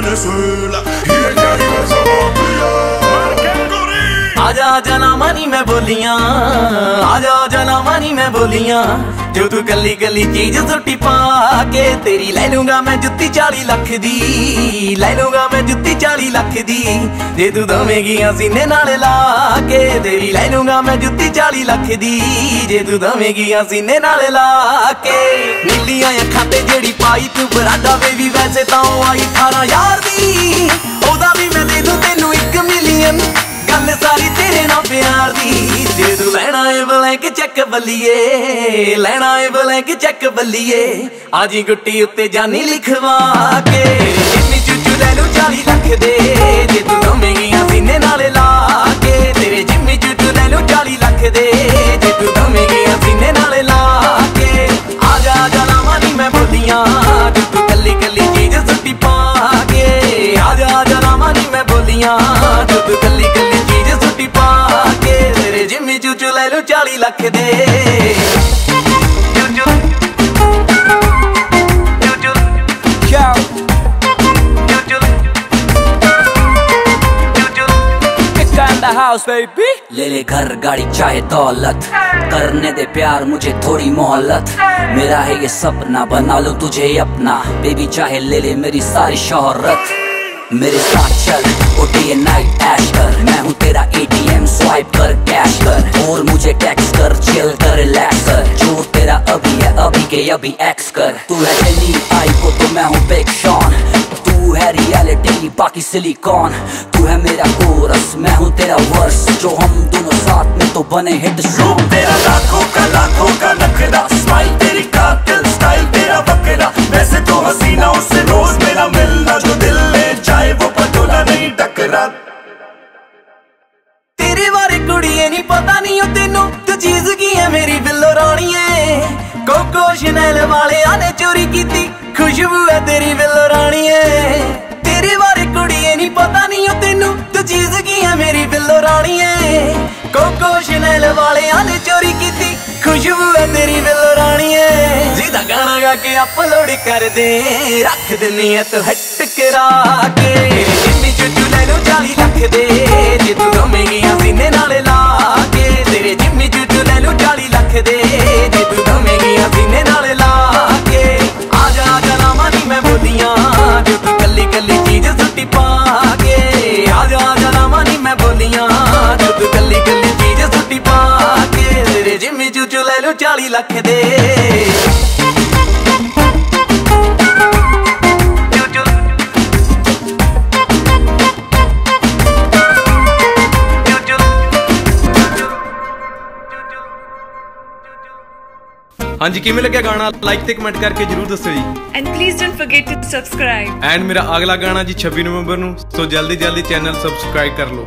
Venezuela. Y el Caribe ਆਜਾ ਆਜਾ ਨਾ ਮਾਨੀ ਮੈਂ ਬੋਲੀਆਂ ਆਜਾ ਆਜਾ ਨਾ ਮਾਨੀ ਜੋ ਤੂੰ ਕੱਲੀ ਕੱਲੀ ਚੀਜ਼ ਸੁੱਟੀ ਪਾ ਕੇ ਤੇਰੀ ਲੈ ਲੂੰਗਾ ਮੈਂ ਜੁੱਤੀ 40 ਲੱਖ ਦੀ ਲੈ ਲੂੰਗਾ ਮੈਂ ਜੁੱਤੀ 40 ਲੱਖ ਦੀ ਜੇ ਤੂੰ ਦਵੇਂਗੀਆਂ ਸੀਨੇ ਨਾਲ ਲਾ ਕੇ ਤੇਰੀ ਲੈ ਲੂੰਗਾ ਮੈਂ ਜੁੱਤੀ 40 ਲੱਖ ਦੀ ਜੇ ਤੂੰ ਦਵੇਂਗੀਆਂ ਸੀਨੇ ਨਾਲ ਲਾ ਕੇ ਨੀਲੀਆਂ ਅੱਖਾਂ ਤੇ ਜਿਹੜੀ ਪਾਈ ਤੂੰ ਬਰਾਡਾ ਬੇਬੀ ਵੈਸੇ ਤਾਂ ਉਹ ਆਈ 18 ਯਾਰ ਦੀ ਜੇ ਤੂੰ ਲੈਣਾ ਏ ਬਲੈਂਕ ਚੈੱਕ ਬੱਲੀਏ, ਲੈਣਾ ਏ ਬਲੈਂਕ ਚੈੱਕ ਬੱਲੀਏ ਆਜੀ ਗੁੱਟੀ ਉੱਤੇ ਜਾਨੀ ਲਿਖਵਾ ਕੇ। ਜਿੰਨੀ ਚੂਚੂ ਲੈ ਲੂ 40 ਲੱਖ ਦੇ, ਜੇ ਤੂੰ ਦਵੇਂਗੀਆਂ ਸੀਨੇ ਨਾਲ ਲਾ ਕੇ। ਤੇਰੇ ਜਿੰਮੀ ਚੂਚੂ ਲੈ ਲੂ 40 ਲੱਖ ਦੇ, ਜੇ ਤੂੰ ਦਵੇਂਗੀਆਂ ਸੀਨੇ ਨਾਲ ਲਾ ਕੇ। ਆ ਜਾ ਜਾ ਨਾ ਮਾਨੀ ਮੈਂ ਬੋਲੀਆਂ ਜੇ ਤੂੰ ਕੱਲੀ ਕੱਲੀ ਚੀਜ਼ ਸੁੱਟੀ ਪਾ ਕੇ। ਆ ਜਾ ਜਾ ਨਾ ਮਾਨੀ ਮੈਂ ਬੋਲੀਆਂ ਜੇ ਤੂੰ ਕੱਲੀ ਕੱਲੀ ਚੀਜ਼ ਸੁੱਟੀ ਪਾ ਚੂਚੂ ਲੈ ਲੂ 40 ਲੱਖ ਦੇ ਚੂਚੂ ਚੂਚੂ Yo, ਚੂਚੂ ਚੂਚੂ Pika in the house, baby. ले ले घर गाड़ी चाहे दौलत करने दे प्यार मुझे थोड़ी मोहलत मेरा है ये सपना बना लो तुझे अपना बेबी चाहे ले ले मेरी सारी शोहरत मेरे साथ चल ओ डे नाइट ऐश कर। मैं हूँ तेरा एटीएम स्वाइप कर कैश कर। और मुझे टैक्स कर चिल कर रिलैक्स कर। जो तेरा अभी है, अभी के, अभी एक्स कर। तू है दिल्ली आई को तो मैं हूँ बिग शॉन तू है रियलिटी बाकी सिलिकॉन तू है मेरा कोरस मैं हूँ तेरा वर्स जो हम दोनों साथ में तो बने हिट सॉन्ग तेरा लाखों का लाखों का नखरा। स्माइल तेरी कातिल स्टाइल तेरा बकरा। वैसे तो हसीना उससे रोज मेरा मिलना ਤੇਰੇ ਬਾਰੇ ਕੁੜੀਏ ਨਹੀਂ ਪਤਾ ਨਹੀਂ ਉਹ ਤੈਨੂੰ ਤੂੰ ਚੀਜ਼ ਕੀ ਹੈ ਮੇਰੀ ਬਿੱਲੋ ਰਾਣੀਏ। ਕੋਕੋ ਸ਼ਨੈਲ ਵਾਲਿਆਂ ਨੇ ਚੋਰੀ ਕੀਤੀ, ਖੁਸ਼ਬੂ ਹੈ ਤੇਰੀ ਬਿੱਲੋ ਰਾਣੀਏ। ਤੇਰੇ ਬਾਰੇ ਕੁੜੀਏ ਨਹੀਂ ਪਤਾ ਨਹੀਂ ਉਹ ਤੈਨੂੰ ਤੂੰ ਚੀਜ਼ ਕੀ ਹੈ ਮੇਰੀ ਬਿੱਲੋ ਰਾਣੀਏ। ਕੋਕੋ ਸ਼ਨੈਲ ਵਾਲਿਆਂ ਨੇ ਚੋਰੀ ਕੀਤੀ, ਖੁਸ਼ਬੂ ਹੈ ਤੇਰੀ ਬਿੱਲੋ ਰਾਣੀਏ। ਜਿਹਦਾ ਗਾਣਾ ਗਾ ਕੇ ਅਪਲੋਡ ਕਰ ਦੇ, ਰੱਖ ਦਿੰਨੀ ਐ ਤੂੰ ਹਟ ਕਰਾ ਕੇ। ਜਿੰਨੀ ਚੁੱਚੂ ਲੈ ਲੂ 40 ਲੱਖ ਦੇ ਜੇ ਤੂੰ ਦਵੇਂਗੀਆਂ ਸੀਨੇ ਨਾਲ ਲਾ ਕੇ ਤੇਰੇ ਜਿੰਮੀ ਚੁੱਚੂ ਲੈ ਲੂ 40 ਲੱਖ ਦੇ ਜੇ ਤੂੰ ਦਵੇਂਗੀਆਂ ਸੀਨੇ ਨਾਲ ਲਾ ਕੇ। ਆ ਜਾ ਆ ਜਾ ਨਾ ਮਾਨੀ ਮੈਂ ਬੋਲੀਆਂ। ਜੇ ਤੂੰ ਕੱਲੀ ਕੱਲੀ ਚੀਜ਼ ਸੁੱਟੀ ਪਾ ਕੇ। ਆ ਜਾ ਆ ਜਾ ਨਾ ਮਾਨੀ ਮੈਂ ਬੋਲੀਆਂ। ਜੇ ਤੂੰ ਕੱਲੀ ਕੱਲੀ ਚੀਜ਼ ਸੁੱਟੀ ਪਾ ਕੇ ਤੇਰੇ ਜਿੰਮੀ ਚੁੱਚੂ ਲੈ ਲੂ 40 ਲੱਖ ਦੇ ਹਾਂਜੀ ਕਿਵੇਂ ਲੱਗਿਆ ਗਾਣਾ? ਲਾਈਕ ਤੇ ਕਮੈਂਟ ਕਰਕੇ ਜਰੂਰ ਦੱਸਿਓ ਜੀ। And please don't forget to subscribe. And ਮੇਰਾ ਅਗਲਾ ਗਾਣਾ ਜੀ 26 ਨਵੰਬਰ ਨੂੰ ਸੋ ਜਲਦੀ ਜਲਦੀ ਚੈਨਲ ਸਬਸਕ੍ਰਾਈਬ ਕਰ ਲਓ।